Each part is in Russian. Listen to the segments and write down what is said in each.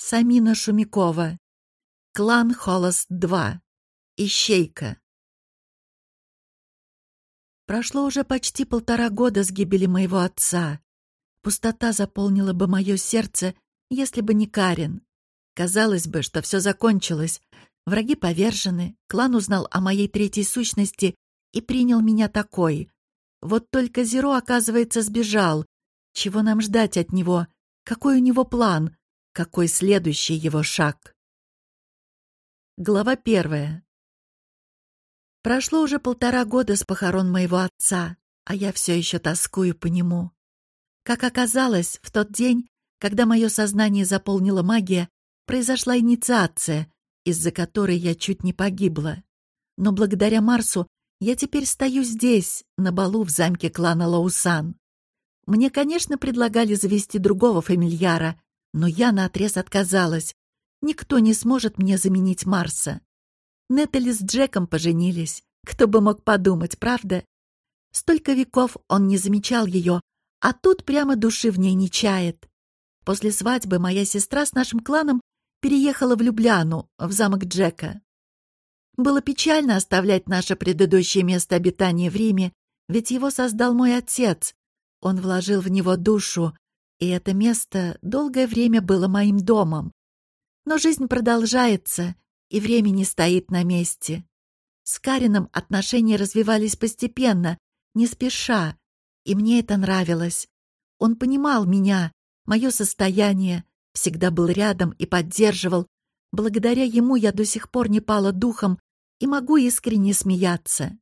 Самина Шумякова. Клан Холост-2. Ищейка. Прошло уже почти полтора года с гибели моего отца. Пустота заполнила бы мое сердце, если бы не Карин. Казалось бы, что все закончилось. Враги повержены, клан узнал о моей третьей сущности и принял меня такой. Вот только Зеро, оказывается, сбежал. Чего нам ждать от него? Какой у него план? Какой следующий его шаг? Глава первая. Прошло уже полтора года с похорон моего отца, а я все еще тоскую по нему. Как оказалось, в тот день, когда мое сознание заполнила магия, произошла инициация, из-за которой я чуть не погибла. Но благодаря Марсу я теперь стою здесь, на балу в замке клана Лаусан. Мне, конечно, предлагали завести другого фамильяра, но я наотрез отказалась. Никто не сможет мне заменить Марса. Нетали с Джеком поженились. Кто бы мог подумать, правда? Столько веков он не замечал ее, а тут прямо души в ней не чает. После свадьбы моя сестра с нашим кланом переехала в Любляну, в замок Джека. Было печально оставлять наше предыдущее место обитания в Риме, ведь его создал мой отец. Он вложил в него душу, и это место долгое время было моим домом. Но жизнь продолжается, и время не стоит на месте. С Карином отношения развивались постепенно, не спеша, и мне это нравилось. Он понимал меня, мое состояние, всегда был рядом и поддерживал. Благодаря ему я до сих пор не пала духом и могу искренне смеяться.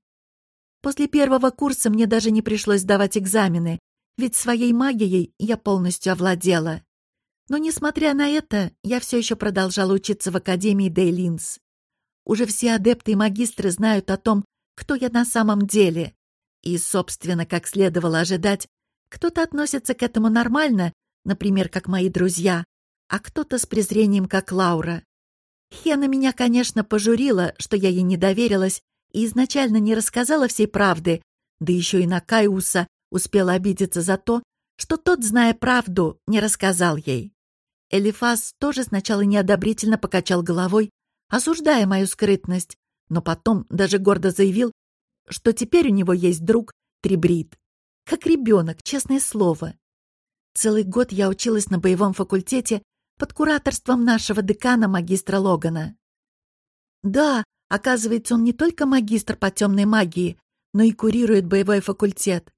После первого курса мне даже не пришлось сдавать экзамены, ведь своей магией я полностью овладела. Но, несмотря на это, я все еще продолжала учиться в Академии Дейлинс. Уже все адепты и магистры знают о том, кто я на самом деле. И, собственно, как следовало ожидать, кто-то относится к этому нормально, например, как мои друзья, а кто-то с презрением, как Лаура. Хена меня, конечно, пожурила, что я ей не доверилась и изначально не рассказала всей правды, да еще и на Кайуса успела обидеться за то, что тот, зная правду, не рассказал ей. Элифас тоже сначала неодобрительно покачал головой, осуждая мою скрытность, но потом даже гордо заявил, что теперь у него есть друг Трибрид. Как ребенок, честное слово. Целый год я училась на боевом факультете под кураторством нашего декана магистра Логана. Да, оказывается, он не только магистр по темной магии, но и курирует боевой факультет.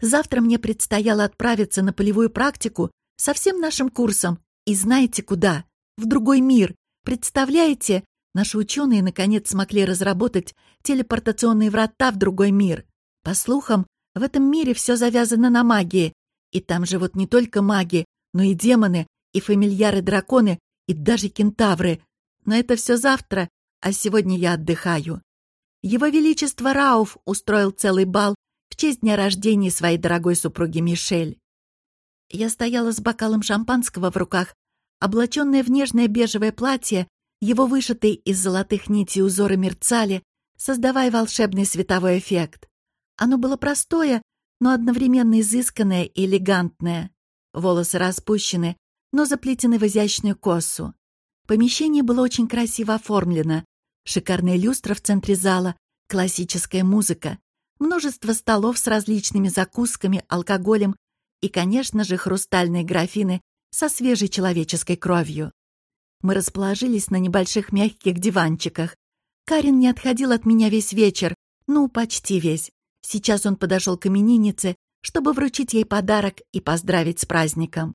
Завтра мне предстояло отправиться на полевую практику со всем нашим курсом. И знаете куда? В другой мир. Представляете? Наши ученые наконец смогли разработать телепортационные врата в другой мир. По слухам, в этом мире все завязано на магии. И там живут не только маги, но и демоны, и фамильяры-драконы, и даже кентавры. Но это все завтра, а сегодня я отдыхаю. Его Величество Рауф устроил целый бал в честь дня рождения своей дорогой супруги Мишель. Я стояла с бокалом шампанского в руках, облаченная в нежное бежевое платье, его вышитые из золотых нитей узоры мерцали, создавая волшебный световой эффект. Оно было простое, но одновременно изысканное и элегантное. Волосы распущены, но заплетены в изящную косу. Помещение было очень красиво оформлено. Шикарная люстра в центре зала, классическая музыка, множество столов с различными закусками, алкоголем и, конечно же, хрустальные графины со свежей человеческой кровью. Мы расположились на небольших мягких диванчиках. Карин не отходил от меня весь вечер, ну, почти весь. Сейчас он подошел к имениннице, чтобы вручить ей подарок и поздравить с праздником.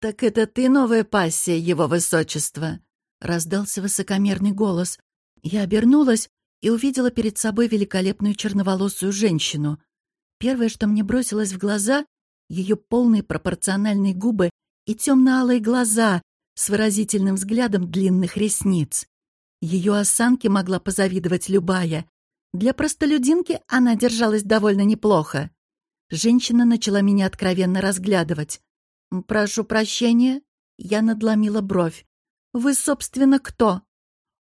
«Так это ты новая пассия, его высочества?» — раздался высокомерный голос. Я обернулась и увидела перед собой великолепную черноволосую женщину. Первое, что мне бросилось в глаза — ее полные пропорциональные губы и темно-алые глаза с выразительным взглядом длинных ресниц. Ее осанке могла позавидовать любая. Для простолюдинки она держалась довольно неплохо. Женщина начала меня откровенно разглядывать. «Прошу прощения», — я надломила бровь. «Вы, собственно, кто?»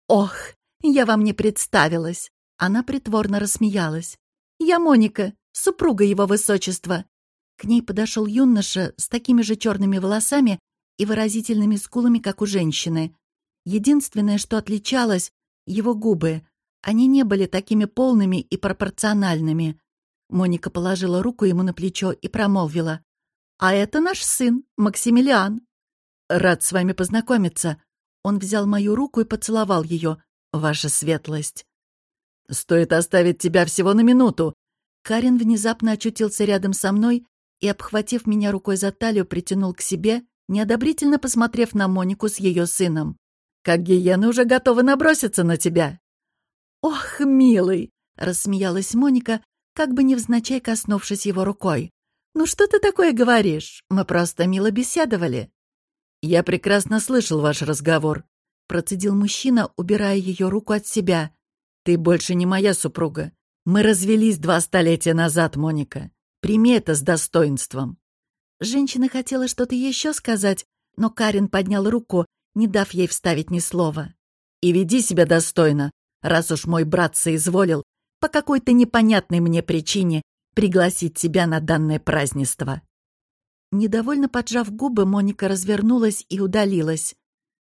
«Ох, я вам не представилась!» Она притворно рассмеялась. «Я Моника, супруга его высочества». К ней подошел юноша с такими же черными волосами и выразительными скулами, как у женщины. Единственное, что отличалось — его губы. Они не были такими полными и пропорциональными. Моника положила руку ему на плечо и промолвила. «А это наш сын, Максимилиан». «Рад с вами познакомиться». Он взял мою руку и поцеловал ее. «Ваша светлость». «Стоит оставить тебя всего на минуту». Карин внезапно очутился рядом со мной и, обхватив меня рукой за талию, притянул к себе, неодобрительно посмотрев на Монику с ее сыном. «Как гиены уже готовы наброситься на тебя!» «Ох, милый!» — рассмеялась Моника, как бы невзначай коснувшись его рукой. «Ну что ты такое говоришь? Мы просто мило беседовали». «Я прекрасно слышал ваш разговор», — процедил мужчина, убирая ее руку от себя. «Ты больше не моя супруга. Мы развелись два столетия назад, Моника. Прими это с достоинством». Женщина хотела что-то еще сказать, но Карин поднял руку, не дав ей вставить ни слова. «И веди себя достойно, раз уж мой брат соизволил по какой-то непонятной мне причине пригласить тебя на данное празднество». Недовольно поджав губы, Моника развернулась и удалилась.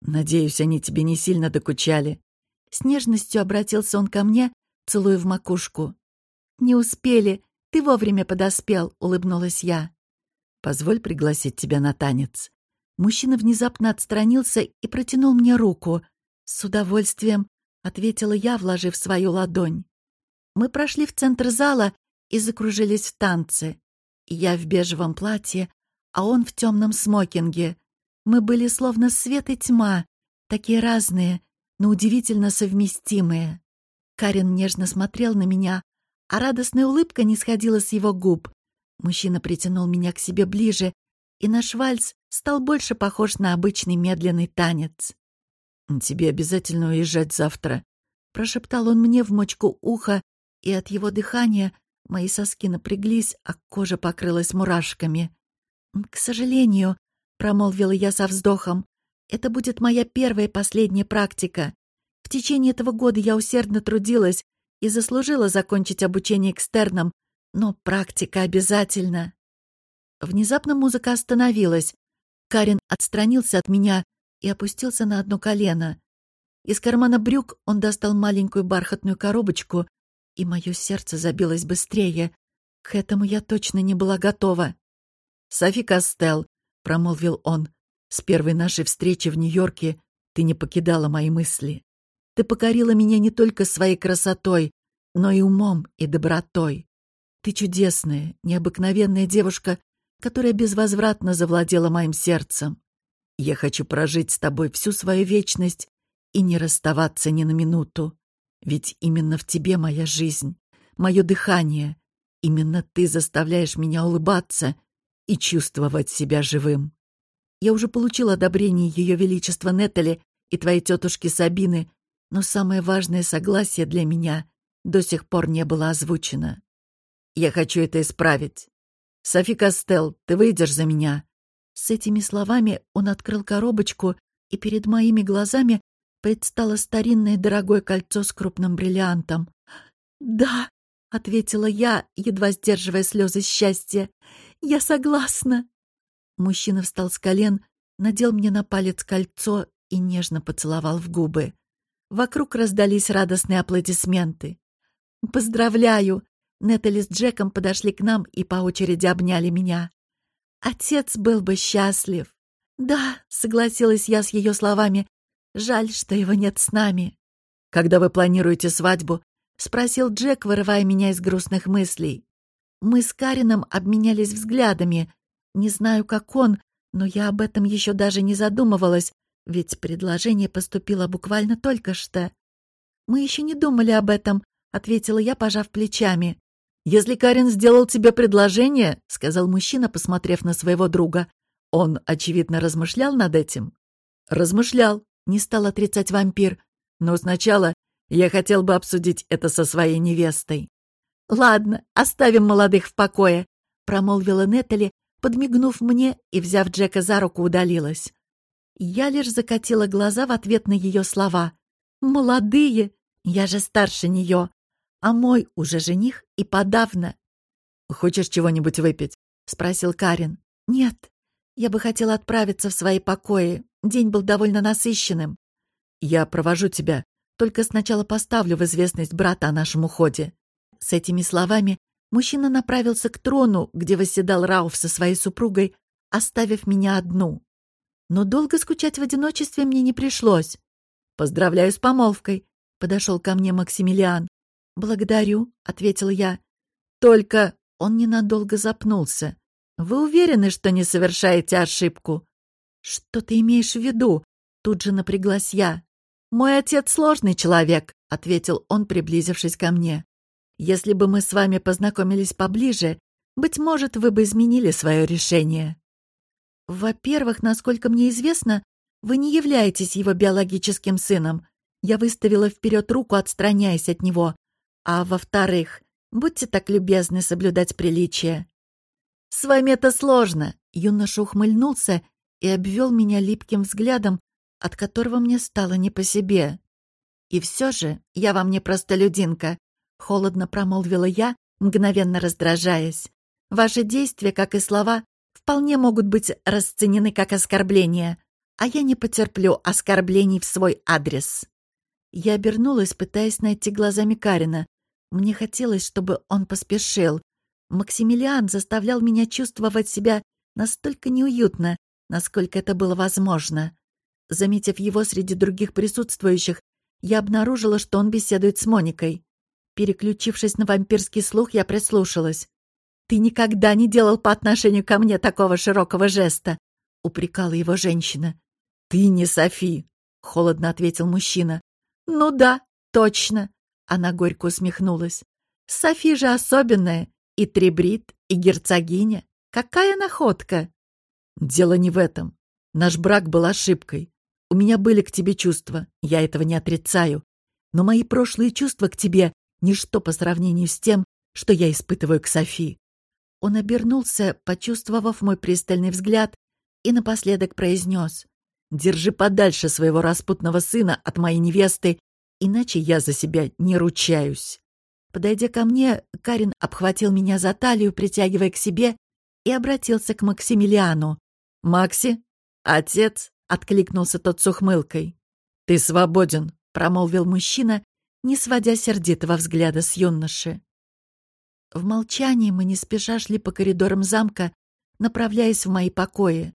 «Надеюсь, они тебе не сильно докучали». С нежностью обратился он ко мне, целуя в макушку. «Не успели. Ты вовремя подоспел», — улыбнулась я. Позволь пригласить тебя на танец». Мужчина внезапно отстранился и протянул мне руку. «С удовольствием», — ответила я, вложив свою ладонь. Мы прошли в центр зала и закружились в танце. Я в бежевом платье, а он в темном смокинге. Мы были словно свет и тьма, такие разные, но удивительно совместимые. Карин нежно смотрел на меня, а радостная улыбка не сходила с его губ. Мужчина притянул меня к себе ближе, и наш вальс стал больше похож на обычный медленный танец. «Тебе обязательно уезжать завтра», — прошептал он мне в мочку уха, и от его дыхания мои соски напряглись, а кожа покрылась мурашками. «К сожалению», — промолвила я со вздохом, — «это будет моя первая и последняя практика. В течение этого года я усердно трудилась и заслужила закончить обучение экстерном, но практика обязательно. Внезапно музыка остановилась. Карин отстранился от меня и опустился на одно колено. Из кармана брюк он достал маленькую бархатную коробочку, и мое сердце забилось быстрее. К этому я точно не была готова. «Софи Костел», — промолвил он, — «с первой нашей встречи в Нью-Йорке ты не покидала мои мысли. Ты покорила меня не только своей красотой, но и умом и добротой. Ты чудесная, необыкновенная девушка, которая безвозвратно завладела моим сердцем. Я хочу прожить с тобой всю свою вечность и не расставаться ни на минуту. Ведь именно в тебе моя жизнь, мое дыхание. Именно ты заставляешь меня улыбаться и чувствовать себя живым. Я уже получил одобрение Ее Величества Неттели и твоей тетушки Сабины, но самое важное согласие для меня до сих пор не было озвучено. Я хочу это исправить. Софи Костел, ты выйдешь за меня?» С этими словами он открыл коробочку, и перед моими глазами предстало старинное дорогое кольцо с крупным бриллиантом. «Да», — ответила я, едва сдерживая слезы счастья, — «я согласна». Мужчина встал с колен, надел мне на палец кольцо и нежно поцеловал в губы. Вокруг раздались радостные аплодисменты. «Поздравляю!» Нетали с Джеком подошли к нам и по очереди обняли меня. Отец был бы счастлив. Да, согласилась я с ее словами. Жаль, что его нет с нами. Когда вы планируете свадьбу? Спросил Джек, вырывая меня из грустных мыслей. Мы с Карином обменялись взглядами. Не знаю, как он, но я об этом еще даже не задумывалась, ведь предложение поступило буквально только что. «Мы еще не думали об этом», — ответила я, пожав плечами. «Если Карин сделал тебе предложение», — сказал мужчина, посмотрев на своего друга, «он, очевидно, размышлял над этим?» «Размышлял», — не стал отрицать вампир. «Но сначала я хотел бы обсудить это со своей невестой». «Ладно, оставим молодых в покое», — промолвила Нетали, подмигнув мне и, взяв Джека за руку, удалилась. Я лишь закатила глаза в ответ на ее слова. «Молодые! Я же старше нее!» а мой уже жених и подавно. «Хочешь чего-нибудь выпить?» — спросил Карин. «Нет, Я бы хотела отправиться в свои покои. День был довольно насыщенным. Я провожу тебя. Только сначала поставлю в известность брата о нашем уходе. С этими словами мужчина направился к трону, где восседал Рауф со своей супругой, оставив меня одну. Но долго скучать в одиночестве мне не пришлось. «Поздравляю с помолвкой», — подошел ко мне Максимилиан. «Благодарю», — ответил я. «Только...» — он ненадолго запнулся. «Вы уверены, что не совершаете ошибку?» «Что ты имеешь в виду?» Тут же напряглась я. «Мой отец сложный человек», — ответил он, приблизившись ко мне. «Если бы мы с вами познакомились поближе, быть может, вы бы изменили свое решение». «Во-первых, насколько мне известно, вы не являетесь его биологическим сыном. Я выставила вперед руку, отстраняясь от него. А во-вторых, будьте так любезны соблюдать приличие». «С вами это сложно», — юноша ухмыльнулся и обвел меня липким взглядом, от которого мне стало не по себе. «И все же я вам не простолюдинка», — холодно промолвила я, мгновенно раздражаясь. «Ваши действия, как и слова, вполне могут быть расценены как оскорбления, а я не потерплю оскорблений в свой адрес». Я обернулась, пытаясь найти глазами Карина. Мне хотелось, чтобы он поспешил. Максимилиан заставлял меня чувствовать себя настолько неуютно, насколько это было возможно. Заметив его среди других присутствующих, я обнаружила, что он беседует с Моникой. Переключившись на вампирский слух, я прислушалась. «Ты никогда не делал по отношению ко мне такого широкого жеста!» — упрекала его женщина. «Ты не Софи!» — холодно ответил мужчина. «Ну да, точно!» — она горько усмехнулась. «Софи же особенная, и трибрит, и герцогиня. Какая находка!» «Дело не в этом. Наш брак был ошибкой. У меня были к тебе чувства, я этого не отрицаю. Но мои прошлые чувства к тебе — ничто по сравнению с тем, что я испытываю к Софи. Он обернулся, почувствовав мой пристальный взгляд, и напоследок произнес. «Держи подальше своего распутного сына от моей невесты, иначе я за себя не ручаюсь». Подойдя ко мне, Карин обхватил меня за талию, притягивая к себе, и обратился к Максимилиану. «Макси? Отец?» — откликнулся тот с ухмылкой. «Ты свободен», — промолвил мужчина, не сводя сердитого взгляда с юноши. В молчании мы не спеша шли по коридорам замка, направляясь в мои покои.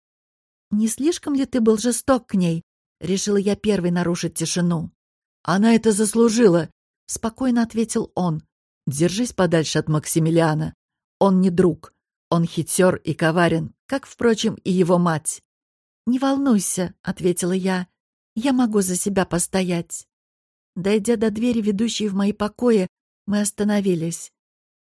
«Не слишком ли ты был жесток к ней?» — решила я первой нарушить тишину. «Она это заслужила», — спокойно ответил он. «Держись подальше от Максимилиана. Он не друг. Он хитер и коварен, как, впрочем, и его мать. «Не волнуйся», — ответила я. «Я могу за себя постоять». Дойдя до двери, ведущей в мои покои, мы остановились.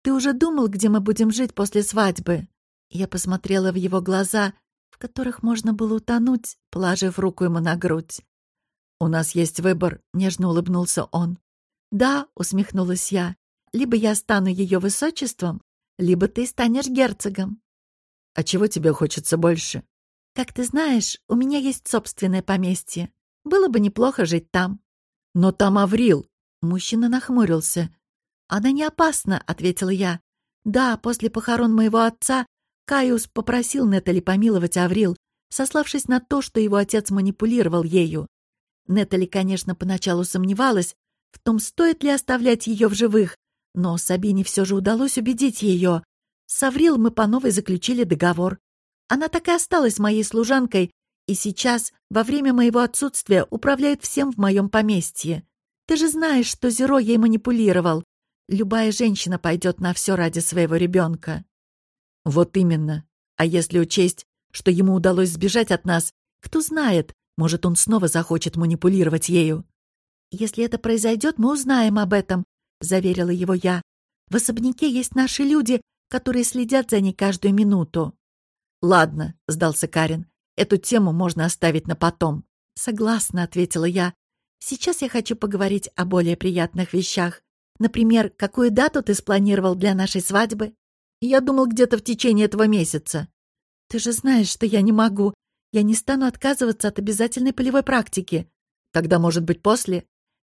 «Ты уже думал, где мы будем жить после свадьбы?» Я посмотрела в его глаза, в которых можно было утонуть, положив руку ему на грудь. «У нас есть выбор», — нежно улыбнулся он. «Да», — усмехнулась я, — «либо я стану ее высочеством, либо ты станешь герцогом». «А чего тебе хочется больше?» Как ты знаешь, у меня есть собственное поместье. Было бы неплохо жить там. Но там Аврил. Мужчина нахмурился. Она не опасна, ответила я. Да, после похорон моего отца Кaius попросил Нетали помиловать Аврил, сославшись на то, что его отец манипулировал ею. Нетали, конечно, поначалу сомневалась в том, стоит ли оставлять ее в живых, но Сабине все же удалось убедить ее. С Аврил мы по новой заключили договор. Она так и осталась моей служанкой, и сейчас, во время моего отсутствия, управляет всем в моем поместье. Ты же знаешь, что Зеро ей манипулировал. Любая женщина пойдет на все ради своего ребенка. Вот именно. А если учесть, что ему удалось сбежать от нас, кто знает, может, он снова захочет манипулировать ею. Если это произойдет, мы узнаем об этом, заверила его я. В особняке есть наши люди, которые следят за ней каждую минуту. «Ладно», — сдался Карин, — «эту тему можно оставить на потом». «Согласна», — ответила я. «Сейчас я хочу поговорить о более приятных вещах. Например, какую дату ты спланировал для нашей свадьбы?» «Я думал, где-то в течение этого месяца». «Ты же знаешь, что я не могу. Я не стану отказываться от обязательной полевой практики». «Тогда, может быть, после?»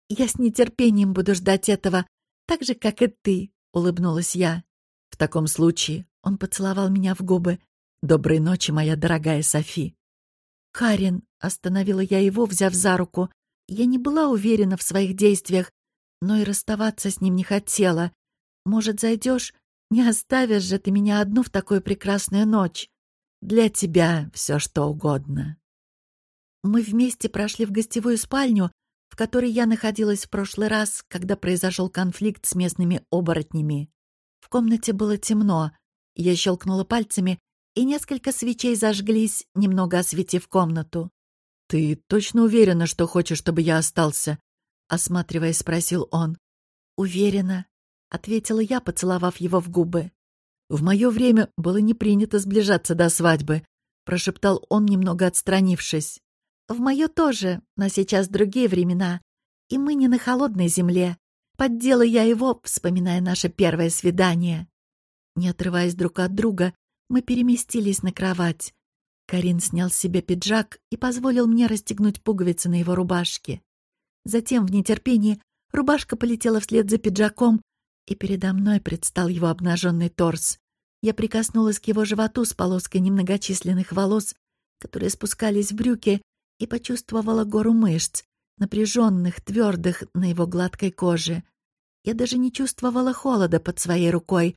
«Я с нетерпением буду ждать этого, так же, как и ты», — улыбнулась я. «В таком случае...» — он поцеловал меня в губы. Доброй ночи, моя дорогая Софи. Карин, остановила я его, взяв за руку. Я не была уверена в своих действиях, но и расставаться с ним не хотела. Может, зайдешь? Не оставишь же ты меня одну в такую прекрасную ночь. Для тебя все что угодно. Мы вместе прошли в гостевую спальню, в которой я находилась в прошлый раз, когда произошел конфликт с местными оборотнями. В комнате было темно. Я щелкнула пальцами, и несколько свечей зажглись, немного осветив комнату. «Ты точно уверена, что хочешь, чтобы я остался?» Осматриваясь, спросил он. «Уверена», — ответила я, поцеловав его в губы. «В мое время было не принято сближаться до свадьбы», — прошептал он, немного отстранившись. В мое тоже, но сейчас другие времена. И мы не на холодной земле. Поддела я его, вспоминая наше первое свидание. Не отрываясь друг от друга, мы переместились на кровать. Карин снял с себя пиджак и позволил мне расстегнуть пуговицы на его рубашке. Затем, в нетерпении, рубашка полетела вслед за пиджаком, и передо мной предстал его обнаженный торс. Я прикоснулась к его животу с полоской немногочисленных волос, которые спускались в брюки, и почувствовала гору мышц, напряженных, твердых на его гладкой коже. Я даже не чувствовала холода под своей рукой.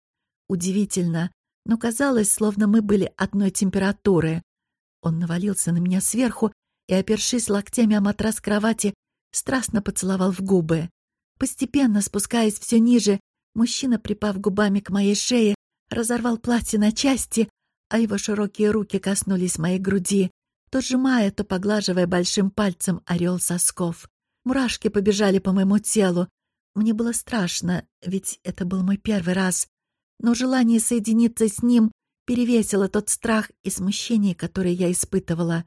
Удивительно, но казалось, словно мы были одной температуры. Он навалился на меня сверху и, опершись локтями о матрас кровати, страстно поцеловал в губы. Постепенно, спускаясь все ниже, мужчина, припав губами к моей шее, разорвал платье на части, а его широкие руки коснулись моей груди, то сжимая, то поглаживая большим пальцем орел сосков. Мурашки побежали по моему телу. Мне было страшно, ведь это был мой первый раз. Но желание соединиться с ним перевесило тот страх и смущение, которые я испытывала.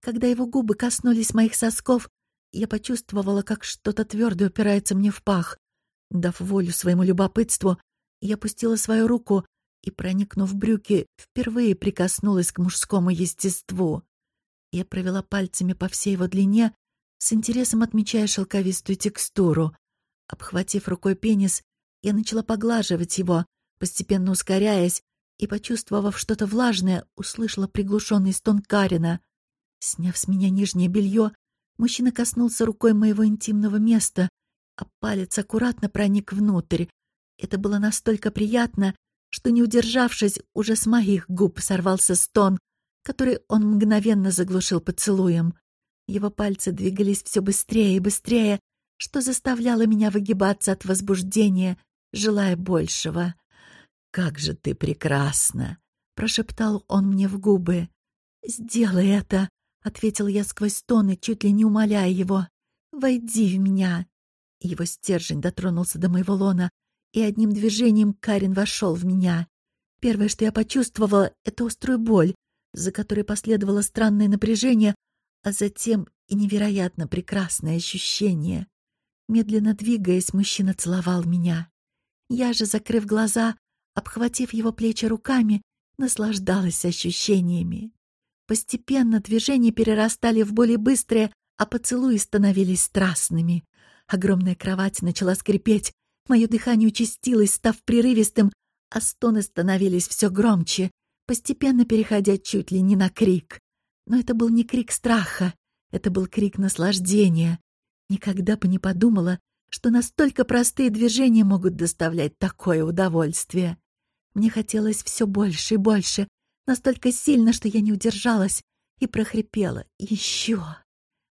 Когда его губы коснулись моих сосков, я почувствовала, как что-то твердое упирается мне в пах. Дав волю своему любопытству, я опустила свою руку и, проникнув в брюки, впервые прикоснулась к мужскому естеству. Я провела пальцами по всей его длине, с интересом отмечая шелковистую текстуру. Обхватив рукой пенис, я начала поглаживать его, постепенно ускоряясь, и, почувствовав что-то влажное, услышала приглушенный стон Карина. Сняв с меня нижнее белье, мужчина коснулся рукой моего интимного места, а палец аккуратно проник внутрь. Это было настолько приятно, что, не удержавшись, уже с моих губ сорвался стон, который он мгновенно заглушил поцелуем. Его пальцы двигались все быстрее и быстрее, что заставляло меня выгибаться от возбуждения, желая большего. «Как же ты прекрасна!» — прошептал он мне в губы. «Сделай это!» — ответил я сквозь стоны, чуть ли не умоляя его. «Войди в меня!» Его стержень дотронулся до моего лона, и одним движением Карин вошел в меня. Первое, что я почувствовала, — это острую боль, за которой последовало странное напряжение, а затем и невероятно прекрасное ощущение. Медленно двигаясь, мужчина целовал меня. Я же, закрыв глаза, обхватив его плечи руками, наслаждалась ощущениями. Постепенно движения перерастали в более быстрые, а поцелуи становились страстными. Огромная кровать начала скрипеть, мое дыхание участилось, став прерывистым, а стоны становились все громче постепенно переходя чуть ли не на крик. Но это был не крик страха, это был крик наслаждения. Никогда бы не подумала, что настолько простые движения могут доставлять такое удовольствие. Мне хотелось все больше и больше, настолько сильно, что я не удержалась и прохрипела «Еще!».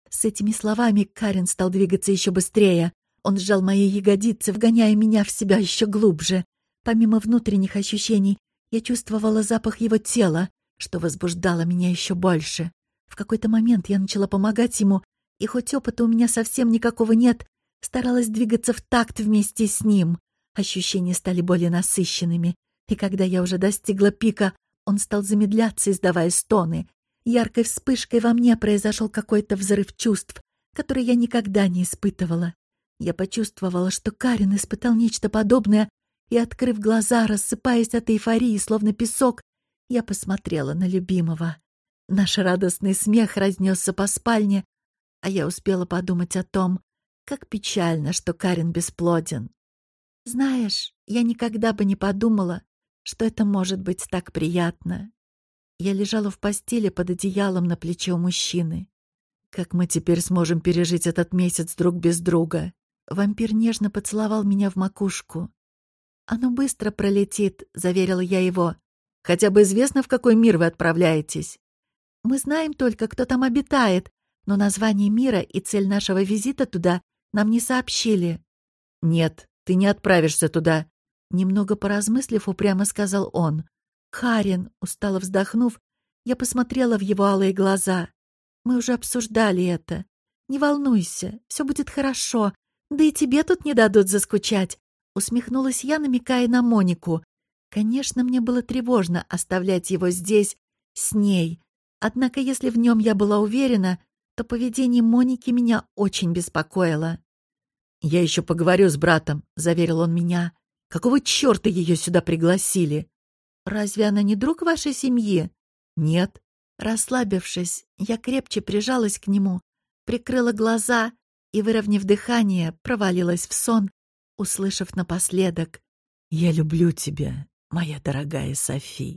С этими словами Карен стал двигаться еще быстрее. Он сжал мои ягодицы, вгоняя меня в себя еще глубже. Помимо внутренних ощущений, я чувствовала запах его тела, что возбуждало меня еще больше. В какой-то момент я начала помогать ему, и хоть опыта у меня совсем никакого нет, старалась двигаться в такт вместе с ним. Ощущения стали более насыщенными, и когда я уже достигла пика, он стал замедляться, издавая стоны. Яркой вспышкой во мне произошел какой-то взрыв чувств, который я никогда не испытывала. Я почувствовала, что Карин испытал нечто подобное, и, открыв глаза, рассыпаясь от эйфории, словно песок, я посмотрела на любимого. Наш радостный смех разнесся по спальне, а я успела подумать о том, как печально, что Карин бесплоден. Знаешь, я никогда бы не подумала, что это может быть так приятно. Я лежала в постели под одеялом на плече у мужчины. Как мы теперь сможем пережить этот месяц друг без друга? Вампир нежно поцеловал меня в макушку. «Оно быстро пролетит», — заверила я его. «Хотя бы известно, в какой мир вы отправляетесь». «Мы знаем только, кто там обитает, но название мира и цель нашего визита туда нам не сообщили». «Нет, ты не отправишься туда», — немного поразмыслив, упрямо сказал он. «Харин», — устало вздохнув, я посмотрела в его алые глаза. «Мы уже обсуждали это. Не волнуйся, все будет хорошо. Да и тебе тут не дадут заскучать», — усмехнулась я, намекая на Монику. Конечно, мне было тревожно оставлять его здесь, с ней. Однако, если в нем я была уверена, то поведение Моники меня очень беспокоило. «Я еще поговорю с братом», — заверил он меня. «Какого черта ее сюда пригласили?» «Разве она не друг вашей семьи?» «Нет». Расслабившись, я крепче прижалась к нему, прикрыла глаза и, выровняв дыхание, провалилась в сон, услышав напоследок «Я люблю тебя, моя дорогая Софи».